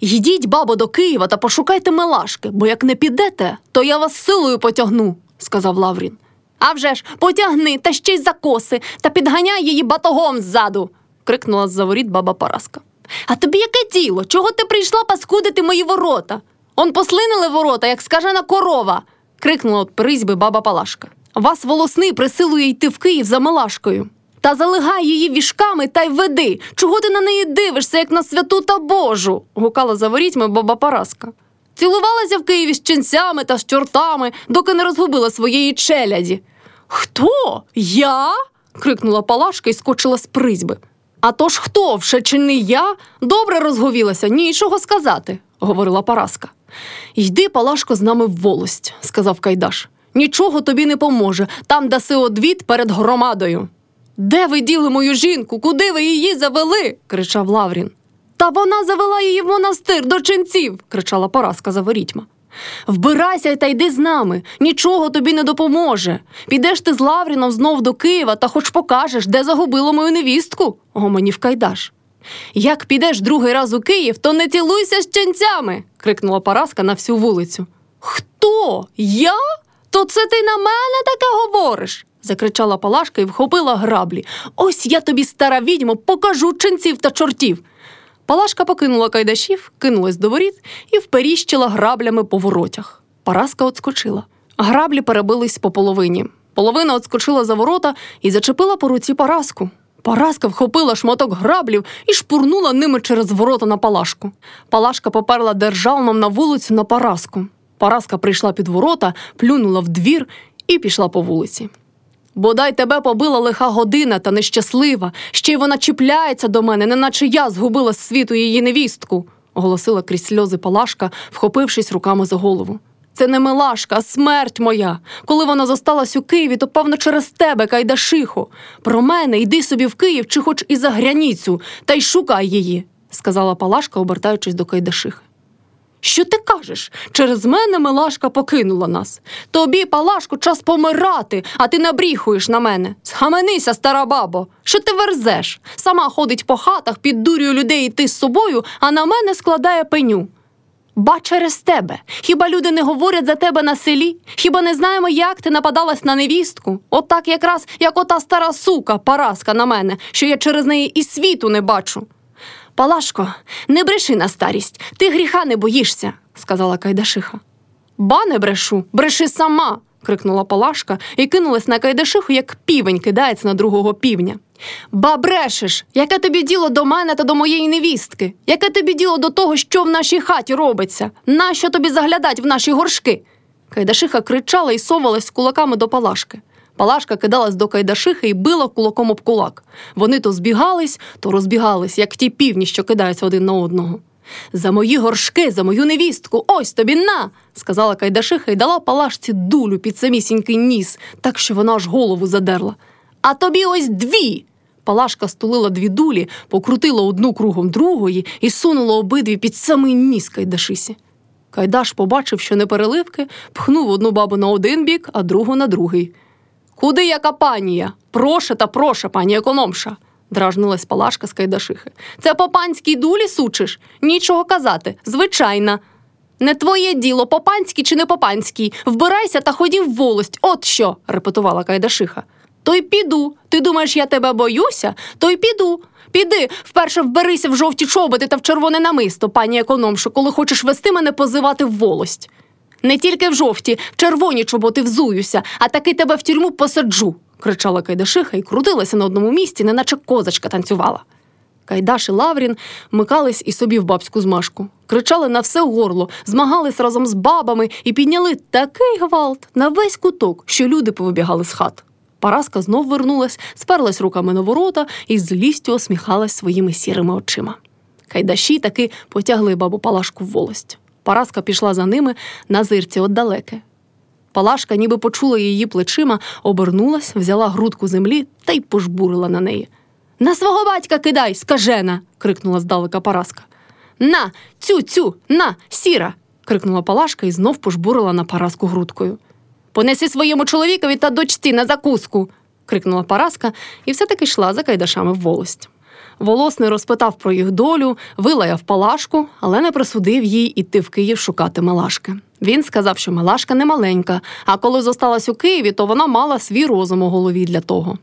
Йдіть, бабо, до Києва та пошукайте милашки, бо як не підете, то я вас силою потягну, сказав Лаврін. «А вже ж, потягни та ще й за коси, та підганяй її батогом ззаду. крикнула з-за воріт баба Параска. А тобі яке діло? Чого ти прийшла паскудити мої ворота? Он послинили ворота, як скажена корова. крикнула от призьби баба Палашка. Вас волосний присилує йти в Київ за Милашкою. Та залигай її вішками та й веди. Чого ти на неї дивишся, як на святу та Божу? гукала за ворітьми баба Параска. Цілувалася в Києві з ченцями та з чортами, доки не розгубила своєї челяді. Хто? Я? крикнула Палашка і скочила з призьби. А то ж хто, вже чи не я? Добре розговілася, нічого сказати, говорила Параска. Йди, Палашко, з нами в волость, сказав Кайдаш. Нічого тобі не поможе, там даси одвід перед громадою. Де ви діли мою жінку? Куди ви її завели? кричав Лаврін. Та вона завела її в монастир до ченців, кричала Параска за ворітьма. Вбирайся та йди з нами, нічого тобі не допоможе. Підеш ти з Лавріном знов до Києва та хоч покажеш, де загубило мою невістку, гомонів Кайдаш. Як підеш другий раз у Київ, то не цілуйся з ченцями, крикнула Параска на всю вулицю. Хто? Я? То це ти на мене таке говориш? Закричала Палашка і вхопила граблі. Ось я тобі, стара відьмо, покажу ченців та чортів. Палашка покинула кайдашів, кинулась до воріт і вперіщила граблями по воротях. Параска отскочила. Граблі перебились по половині. Половина отскочила за ворота і зачепила по руці Параску. Параска вхопила шматок граблів і шпурнула ними через ворота на Палашку. Палашка поперла державном на вулицю на Параску. Параска прийшла під ворота, плюнула в двір і пішла по вулиці. Бодай тебе побила лиха година та нещаслива, ще й вона чіпляється до мене, неначе я згубила з світу її невістку, оголосила крізь сльози Палашка, вхопившись руками за голову. Це не милашка, а смерть моя. Коли вона зосталась у Києві, то певно через тебе, Кайдашихо. Про мене йди собі в Київ чи хоч і за границю, та й шукай її, сказала Палашка, обертаючись до Кайдашихи. Що ти кажеш? Через мене Милашка покинула нас. Тобі, Палашко, час помирати, а ти набріхуєш на мене. Схаменися, стара бабо. Що ти верзеш? Сама ходить по хатах, піддурює людей йти з собою, а на мене складає пеню. Ба через тебе. Хіба люди не говорять за тебе на селі? Хіба не знаємо, як ти нападалась на невістку? Отак якраз, як ота стара сука, параска на мене, що я через неї і світу не бачу. Палашко, не бреши на старість, ти гріха не боїшся, сказала Кайдашиха. Ба не брешу, бреши сама. крикнула Палашка і кинулась на Кайдашиху, як півень кидається на другого півня. Ба брешеш, яке тобі діло до мене та до моєї невістки? Яке тобі діло до того, що в нашій хаті робиться? Нащо тобі заглядать в наші горшки? Кайдашиха кричала і совалась кулаками до Палашки. Палашка кидалась до Кайдашихи і била кулаком об кулак. Вони то збігались, то розбігались, як ті півні, що кидаються один на одного. За мої горшки, за мою невістку, ось тобі на, сказала Кайдашиха і дала Палашці дулю під самісінький ніс, так що вона аж голову задерла. А тобі ось дві. Палашка стулила дві дулі, покрутила одну кругом другої і сунула обидві під самий ніс Кайдашисі. Кайдаш побачив, що не переливки, пхнув одну бабу на один бік, а другу на другий. Куди яка панія? Проше та проше, пані економша, дражнилась Палашка з Кайдашихи. Це по панській дулі сучиш? Нічого казати, звичайна. Не твоє діло, по панській чи не по панській. Вбирайся та ходім в волость. От що, репетувала Кайдашиха. То й піду. Ти думаєш, я тебе боюся? То й піду. Піди, вперше вберися в жовті чоботи та в червоне намисто, пані економшо, коли хочеш вести мене позивати в волость. Не тільки в жовті, в червоні чоботи взуюся, а таки тебе в тюрму посаджу, кричала Кайдашиха і крутилася на одному місці, неначе козочка танцювала. Кайдаш і Лаврін микались і собі в бабську змашку, кричали на все горло, змагались разом з бабами і підняли такий гвалт на весь куток, що люди повибігали з хат. Параска знов вернулась, сперлась руками на ворота і з злістю осміхалась своїми сірими очима. Кайдаші таки потягли бабу Палашку в волость. Параска пішла за ними на зирці отдалеке. Палашка, ніби почула її плечима, обернулась, взяла грудку землі та й пожбурила на неї. На свого батька кидай, скажена. крикнула здалека Параска. На, цю, цю, на, сіра. крикнула Палашка і знов пожбурила на Параску грудкою. Понеси своєму чоловікові та дочці на закуску. крикнула Параска і все таки йшла за кайдашами в волость. Волосний розпитав про їх долю, вилаяв палашку, але не присудив їй іти в Київ шукати Мелашки. Він сказав, що Мелашка не маленька, а коли зосталась у Києві, то вона мала свій розум у голові для того.